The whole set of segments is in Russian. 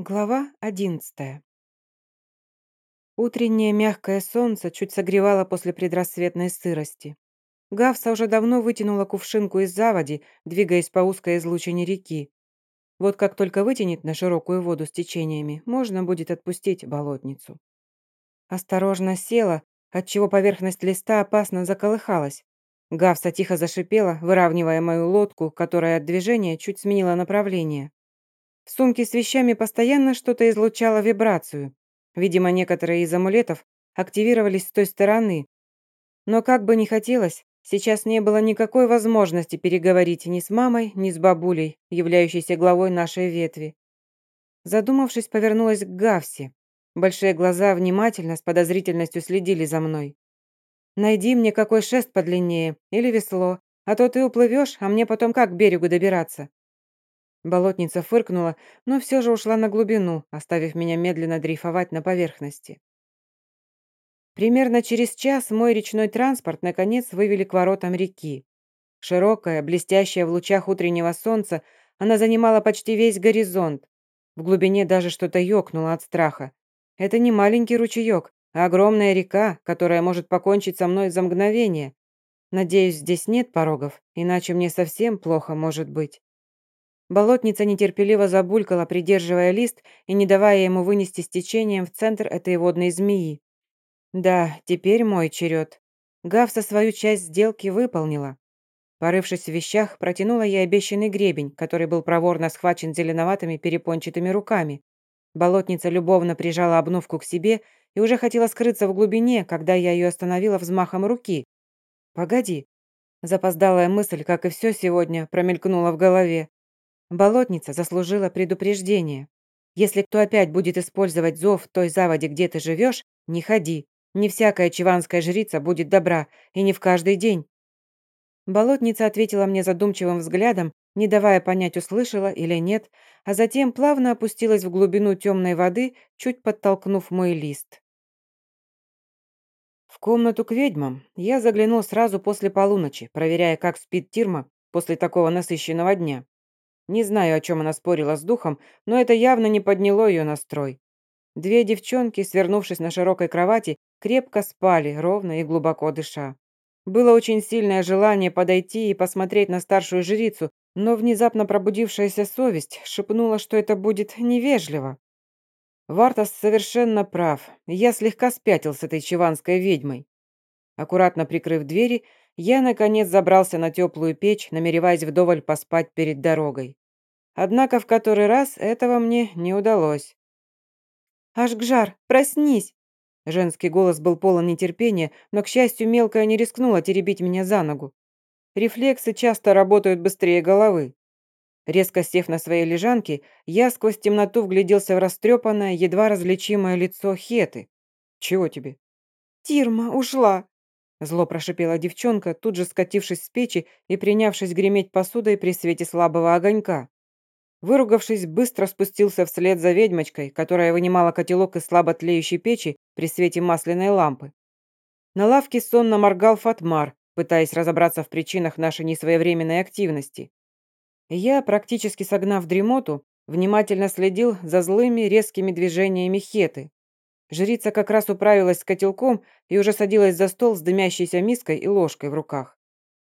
Глава одиннадцатая. Утреннее мягкое солнце чуть согревало после предрассветной сырости. Гавса уже давно вытянула кувшинку из заводи, двигаясь по узкой излучине реки. Вот как только вытянет на широкую воду с течениями, можно будет отпустить болотницу. Осторожно села, отчего поверхность листа опасно заколыхалась. Гавса тихо зашипела, выравнивая мою лодку, которая от движения чуть сменила направление. В сумке с вещами постоянно что-то излучало вибрацию. Видимо, некоторые из амулетов активировались с той стороны. Но как бы ни хотелось, сейчас не было никакой возможности переговорить ни с мамой, ни с бабулей, являющейся главой нашей ветви. Задумавшись, повернулась к Гавсе. Большие глаза внимательно, с подозрительностью следили за мной. «Найди мне какой шест подлиннее или весло, а то ты уплывешь, а мне потом как к берегу добираться?» Болотница фыркнула, но все же ушла на глубину, оставив меня медленно дрейфовать на поверхности. Примерно через час мой речной транспорт наконец вывели к воротам реки. Широкая, блестящая в лучах утреннего солнца, она занимала почти весь горизонт. В глубине даже что-то ёкнуло от страха. Это не маленький ручеек, а огромная река, которая может покончить со мной за мгновение. Надеюсь, здесь нет порогов, иначе мне совсем плохо может быть. Болотница нетерпеливо забулькала, придерживая лист и не давая ему вынести с течением в центр этой водной змеи. Да, теперь мой черед. Гавса свою часть сделки выполнила. Порывшись в вещах, протянула ей обещанный гребень, который был проворно схвачен зеленоватыми перепончатыми руками. Болотница любовно прижала обновку к себе и уже хотела скрыться в глубине, когда я ее остановила взмахом руки. «Погоди». Запоздалая мысль, как и все сегодня, промелькнула в голове. Болотница заслужила предупреждение. Если кто опять будет использовать зов в той заводе, где ты живешь, не ходи. Не всякая чиванская жрица будет добра, и не в каждый день. Болотница ответила мне задумчивым взглядом, не давая понять, услышала или нет, а затем плавно опустилась в глубину темной воды, чуть подтолкнув мой лист. В комнату к ведьмам я заглянул сразу после полуночи, проверяя, как спит Тирма после такого насыщенного дня. Не знаю, о чем она спорила с духом, но это явно не подняло ее настрой. Две девчонки, свернувшись на широкой кровати, крепко спали, ровно и глубоко дыша. Было очень сильное желание подойти и посмотреть на старшую жрицу, но внезапно пробудившаяся совесть шепнула, что это будет невежливо. Вартас совершенно прав. Я слегка спятил с этой чеванской ведьмой. Аккуратно прикрыв двери, я, наконец, забрался на теплую печь, намереваясь вдоволь поспать перед дорогой. Однако в который раз этого мне не удалось. «Ашгжар, проснись!» Женский голос был полон нетерпения, но, к счастью, мелкая не рискнула теребить меня за ногу. Рефлексы часто работают быстрее головы. Резко сев на своей лежанке, я сквозь темноту вгляделся в растрепанное, едва различимое лицо Хеты. «Чего тебе?» «Тирма ушла!» Зло прошипела девчонка, тут же скатившись с печи и принявшись греметь посудой при свете слабого огонька. Выругавшись, быстро спустился вслед за ведьмочкой, которая вынимала котелок из слабо тлеющей печи при свете масляной лампы. На лавке сонно моргал Фатмар, пытаясь разобраться в причинах нашей несвоевременной активности. Я, практически согнав дремоту, внимательно следил за злыми резкими движениями Хеты. Жрица как раз управилась с котелком и уже садилась за стол с дымящейся миской и ложкой в руках.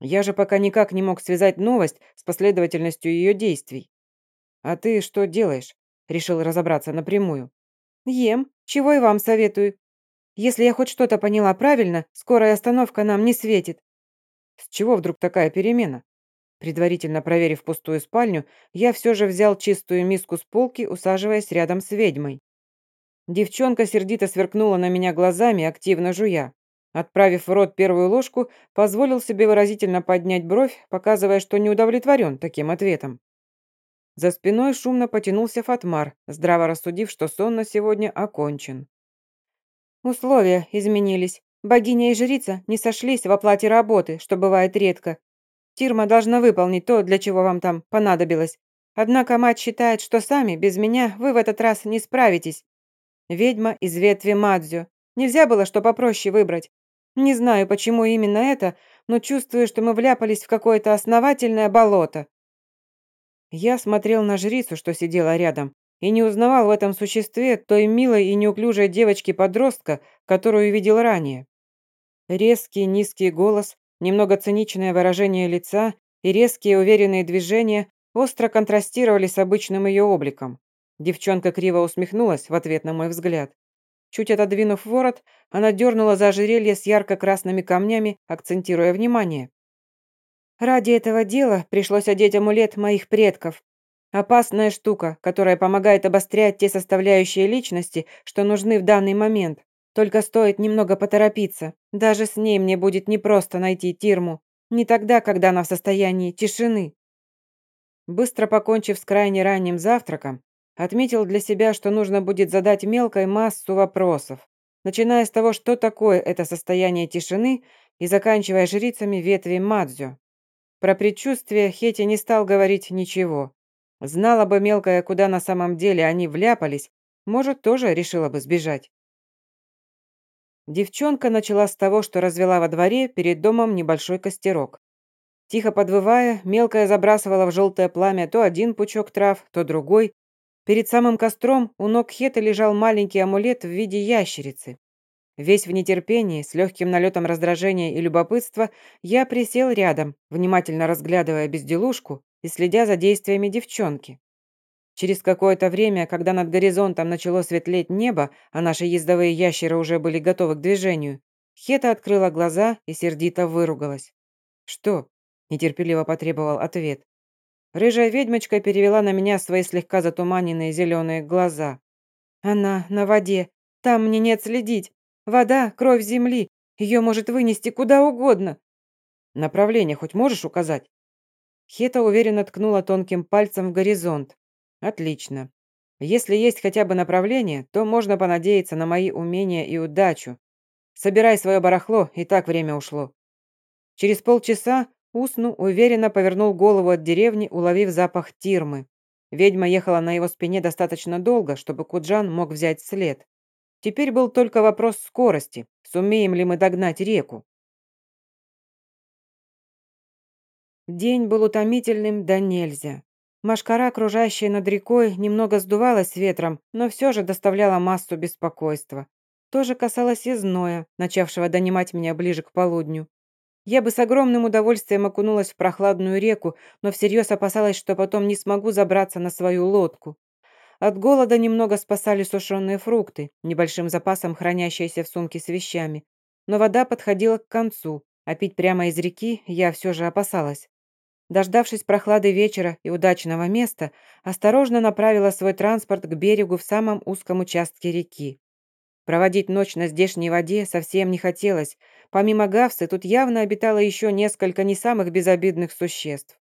Я же пока никак не мог связать новость с последовательностью ее действий. «А ты что делаешь?» Решил разобраться напрямую. «Ем. Чего и вам советую. Если я хоть что-то поняла правильно, скорая остановка нам не светит». «С чего вдруг такая перемена?» Предварительно проверив пустую спальню, я все же взял чистую миску с полки, усаживаясь рядом с ведьмой. Девчонка сердито сверкнула на меня глазами, активно жуя. Отправив в рот первую ложку, позволил себе выразительно поднять бровь, показывая, что не удовлетворен таким ответом. За спиной шумно потянулся Фатмар, здраво рассудив, что сон на сегодня окончен. Условия изменились. Богиня и жрица не сошлись в оплате работы, что бывает редко. Тирма должна выполнить то, для чего вам там понадобилось. Однако мать считает, что сами, без меня, вы в этот раз не справитесь. Ведьма из ветви Мадзю. Нельзя было что попроще выбрать. Не знаю, почему именно это, но чувствую, что мы вляпались в какое-то основательное болото. Я смотрел на жрицу, что сидела рядом, и не узнавал в этом существе той милой и неуклюжей девочки-подростка, которую видел ранее. Резкий низкий голос, немного циничное выражение лица и резкие уверенные движения остро контрастировали с обычным ее обликом. Девчонка криво усмехнулась в ответ на мой взгляд. Чуть отодвинув ворот, она дернула за ожерелье с ярко-красными камнями, акцентируя внимание. «Ради этого дела пришлось одеть амулет моих предков. Опасная штука, которая помогает обострять те составляющие личности, что нужны в данный момент. Только стоит немного поторопиться. Даже с ней мне будет непросто найти Тирму. Не тогда, когда она в состоянии тишины». Быстро покончив с крайне ранним завтраком, Отметил для себя, что нужно будет задать мелкой массу вопросов, начиная с того, что такое это состояние тишины и заканчивая жрицами ветви Мадзю. Про предчувствие Хети не стал говорить ничего. Знала бы мелкая, куда на самом деле они вляпались, может, тоже решила бы сбежать. Девчонка начала с того, что развела во дворе перед домом небольшой костерок. Тихо подвывая, мелкая забрасывала в желтое пламя то один пучок трав, то другой, Перед самым костром у ног Хета лежал маленький амулет в виде ящерицы. Весь в нетерпении, с легким налетом раздражения и любопытства, я присел рядом, внимательно разглядывая безделушку и следя за действиями девчонки. Через какое-то время, когда над горизонтом начало светлеть небо, а наши ездовые ящеры уже были готовы к движению, Хета открыла глаза и сердито выругалась. «Что?» – нетерпеливо потребовал ответ. Рыжая ведьмочка перевела на меня свои слегка затуманенные зеленые глаза. «Она на воде. Там мне не отследить. Вода — кровь земли. Ее может вынести куда угодно». «Направление хоть можешь указать?» Хета уверенно ткнула тонким пальцем в горизонт. «Отлично. Если есть хотя бы направление, то можно понадеяться на мои умения и удачу. Собирай свое барахло, и так время ушло». Через полчаса Усну уверенно повернул голову от деревни, уловив запах тирмы. Ведьма ехала на его спине достаточно долго, чтобы Куджан мог взять след. Теперь был только вопрос скорости. Сумеем ли мы догнать реку? День был утомительным да нельзя. Машкара, окружающая над рекой, немного сдувалась ветром, но все же доставляла массу беспокойства. То же касалось и зноя, начавшего донимать меня ближе к полудню. Я бы с огромным удовольствием окунулась в прохладную реку, но всерьез опасалась, что потом не смогу забраться на свою лодку. От голода немного спасали сушеные фрукты, небольшим запасом хранящиеся в сумке с вещами. Но вода подходила к концу, а пить прямо из реки я все же опасалась. Дождавшись прохлады вечера и удачного места, осторожно направила свой транспорт к берегу в самом узком участке реки. Проводить ночь на здешней воде совсем не хотелось. Помимо Гавсы, тут явно обитало еще несколько не самых безобидных существ.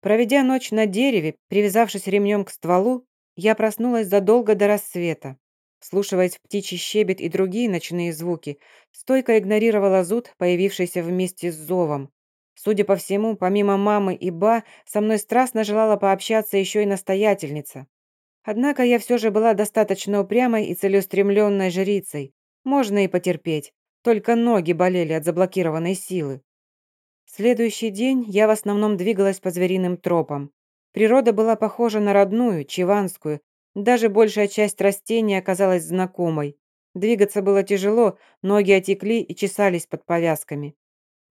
Проведя ночь на дереве, привязавшись ремнем к стволу, я проснулась задолго до рассвета. Слушаясь птичий щебет и другие ночные звуки, стойко игнорировала зуд, появившийся вместе с зовом. Судя по всему, помимо мамы и ба, со мной страстно желала пообщаться еще и настоятельница. Однако я все же была достаточно упрямой и целеустремленной жрицей. Можно и потерпеть. Только ноги болели от заблокированной силы. Следующий день я в основном двигалась по звериным тропам. Природа была похожа на родную, чиванскую. Даже большая часть растений оказалась знакомой. Двигаться было тяжело, ноги отекли и чесались под повязками.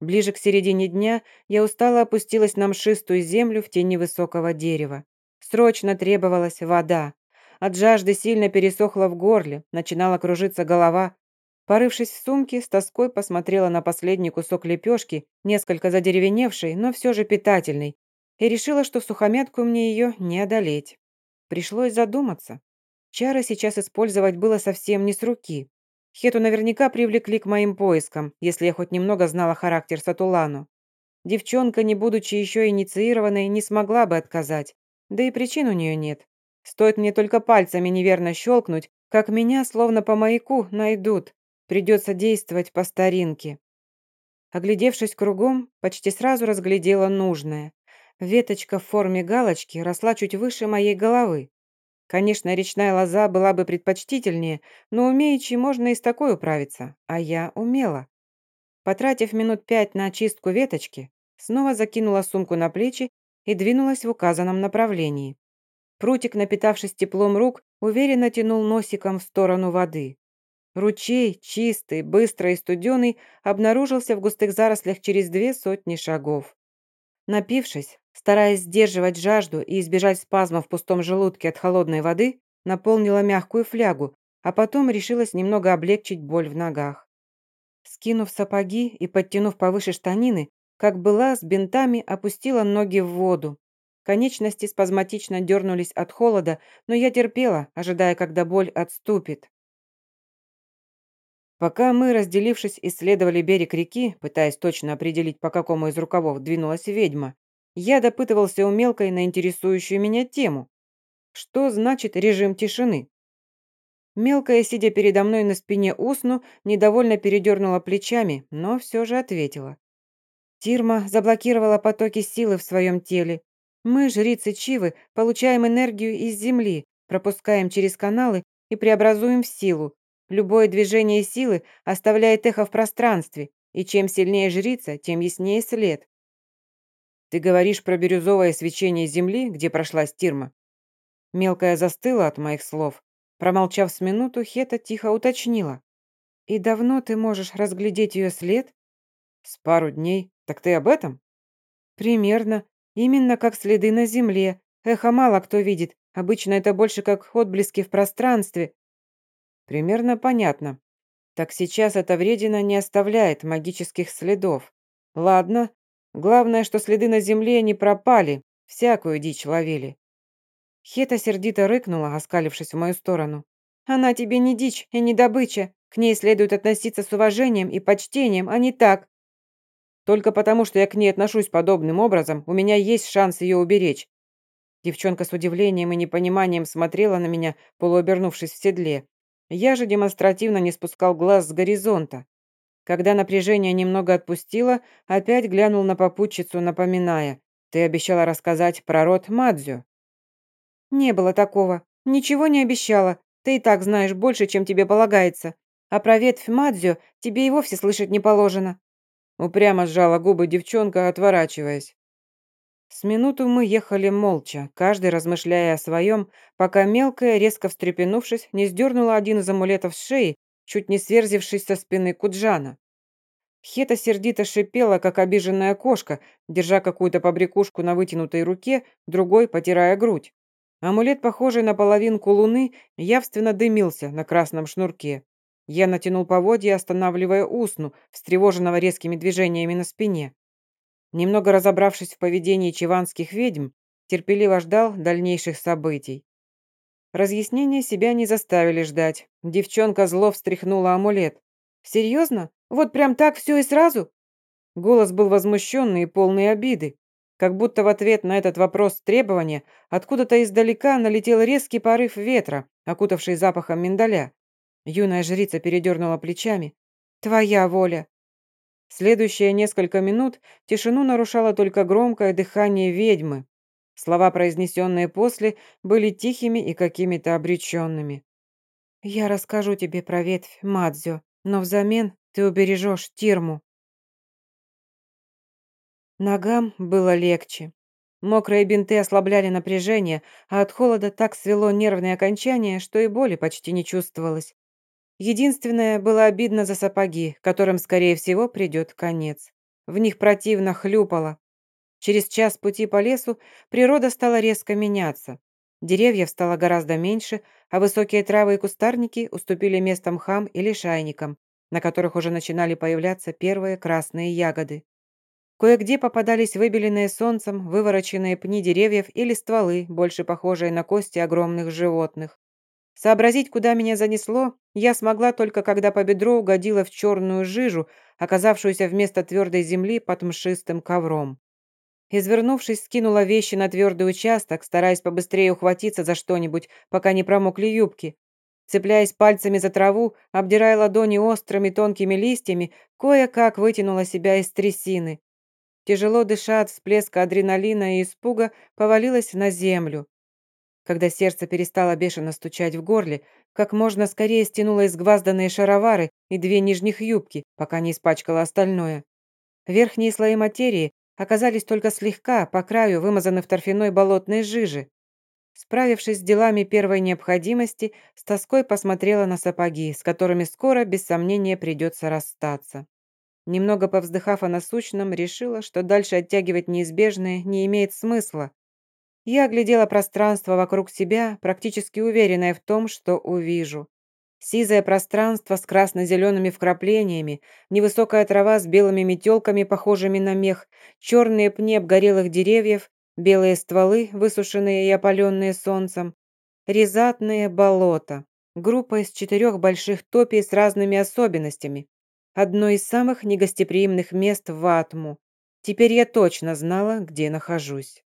Ближе к середине дня я устало опустилась на мшистую землю в тени высокого дерева. Срочно требовалась вода. От жажды сильно пересохло в горле, начинала кружиться голова. Порывшись в сумке, с тоской посмотрела на последний кусок лепешки, несколько задеревеневший, но все же питательный, и решила, что в сухомятку мне ее не одолеть. Пришлось задуматься. Чары сейчас использовать было совсем не с руки. Хету наверняка привлекли к моим поискам, если я хоть немного знала характер Сатулану. Девчонка, не будучи еще инициированной, не смогла бы отказать. Да и причин у нее нет. Стоит мне только пальцами неверно щелкнуть, как меня, словно по маяку, найдут. Придется действовать по старинке. Оглядевшись кругом, почти сразу разглядела нужное. Веточка в форме галочки росла чуть выше моей головы. Конечно, речная лоза была бы предпочтительнее, но умеючи можно и с такой управиться, а я умела. Потратив минут пять на очистку веточки, снова закинула сумку на плечи и двинулась в указанном направлении. Прутик, напитавшись теплом рук, уверенно тянул носиком в сторону воды. Ручей, чистый, быстрый и студеный, обнаружился в густых зарослях через две сотни шагов. Напившись, стараясь сдерживать жажду и избежать спазма в пустом желудке от холодной воды, наполнила мягкую флягу, а потом решилась немного облегчить боль в ногах. Скинув сапоги и подтянув повыше штанины, как была, с бинтами опустила ноги в воду. Конечности спазматично дернулись от холода, но я терпела, ожидая, когда боль отступит. Пока мы, разделившись, исследовали берег реки, пытаясь точно определить, по какому из рукавов двинулась ведьма, я допытывался у мелкой на интересующую меня тему. Что значит режим тишины? Мелкая, сидя передо мной на спине усну, недовольно передернула плечами, но все же ответила. Тирма заблокировала потоки силы в своем теле. Мы, жрицы Чивы, получаем энергию из земли, пропускаем через каналы и преобразуем в силу. Любое движение силы оставляет эхо в пространстве, и чем сильнее жрица, тем яснее след. Ты говоришь про бирюзовое свечение земли, где прошла стирма? Мелкая застыла от моих слов, Промолчав с минуту, Хета тихо уточнила. «И давно ты можешь разглядеть ее след?» «С пару дней. Так ты об этом?» «Примерно. Именно как следы на земле. Эхо мало кто видит. Обычно это больше как отблески в пространстве». «Примерно понятно. Так сейчас эта вредина не оставляет магических следов. Ладно. Главное, что следы на земле не пропали. Всякую дичь ловили. Хета сердито рыкнула, оскалившись в мою сторону. «Она тебе не дичь и не добыча. К ней следует относиться с уважением и почтением, а не так. Только потому, что я к ней отношусь подобным образом, у меня есть шанс ее уберечь». Девчонка с удивлением и непониманием смотрела на меня, полуобернувшись в седле. Я же демонстративно не спускал глаз с горизонта. Когда напряжение немного отпустило, опять глянул на попутчицу, напоминая. «Ты обещала рассказать про род Мадзю». «Не было такого. Ничего не обещала. Ты и так знаешь больше, чем тебе полагается. А про ветвь Мадзю тебе и вовсе слышать не положено». Упрямо сжала губы девчонка, отворачиваясь. С минуту мы ехали молча, каждый размышляя о своем, пока мелкая, резко встрепенувшись, не сдернула один из амулетов с шеи, чуть не сверзившись со спины Куджана. Хета сердито шипела, как обиженная кошка, держа какую-то побрякушку на вытянутой руке, другой потирая грудь. Амулет, похожий на половинку луны, явственно дымился на красном шнурке. Я натянул поводья, останавливая усну, встревоженного резкими движениями на спине. Немного разобравшись в поведении чиванских ведьм, терпеливо ждал дальнейших событий. Разъяснения себя не заставили ждать. Девчонка зло встряхнула амулет. «Серьезно? Вот прям так все и сразу?» Голос был возмущенный и полный обиды. Как будто в ответ на этот вопрос требования откуда-то издалека налетел резкий порыв ветра, окутавший запахом миндаля. Юная жрица передернула плечами. «Твоя воля!» Следующие несколько минут тишину нарушало только громкое дыхание ведьмы. Слова, произнесенные после, были тихими и какими-то обреченными. «Я расскажу тебе про ветвь, Мадзё, но взамен ты убережешь Тирму». Ногам было легче. Мокрые бинты ослабляли напряжение, а от холода так свело нервные окончания, что и боли почти не чувствовалось. Единственное, было обидно за сапоги, которым, скорее всего, придет конец. В них противно хлюпало. Через час пути по лесу природа стала резко меняться. Деревьев стало гораздо меньше, а высокие травы и кустарники уступили место мхам или шайникам, на которых уже начинали появляться первые красные ягоды. Кое-где попадались выбеленные солнцем, вывороченные пни деревьев или стволы, больше похожие на кости огромных животных. Сообразить, куда меня занесло, я смогла только когда по бедро угодила в черную жижу, оказавшуюся вместо твердой земли под мшистым ковром. Извернувшись, скинула вещи на твердый участок, стараясь побыстрее ухватиться за что-нибудь, пока не промокли юбки. Цепляясь пальцами за траву, обдирая ладони острыми тонкими листьями, кое-как вытянула себя из трясины. Тяжело дыша от всплеска адреналина и испуга, повалилась на землю. Когда сердце перестало бешено стучать в горле, как можно скорее стянула изгвазданные шаровары и две нижних юбки, пока не испачкала остальное. Верхние слои материи оказались только слегка, по краю, вымазаны в торфяной болотной жиже. Справившись с делами первой необходимости, с тоской посмотрела на сапоги, с которыми скоро, без сомнения, придется расстаться. Немного повздыхав о насущном, решила, что дальше оттягивать неизбежное не имеет смысла. Я оглядела пространство вокруг себя, практически уверенная в том, что увижу. Сизое пространство с красно-зелеными вкраплениями, невысокая трава с белыми метелками, похожими на мех, черные пни обгорелых деревьев, белые стволы, высушенные и опаленные солнцем, резатные болота. Группа из четырех больших топий с разными особенностями. Одно из самых негостеприимных мест в Атму. Теперь я точно знала, где нахожусь.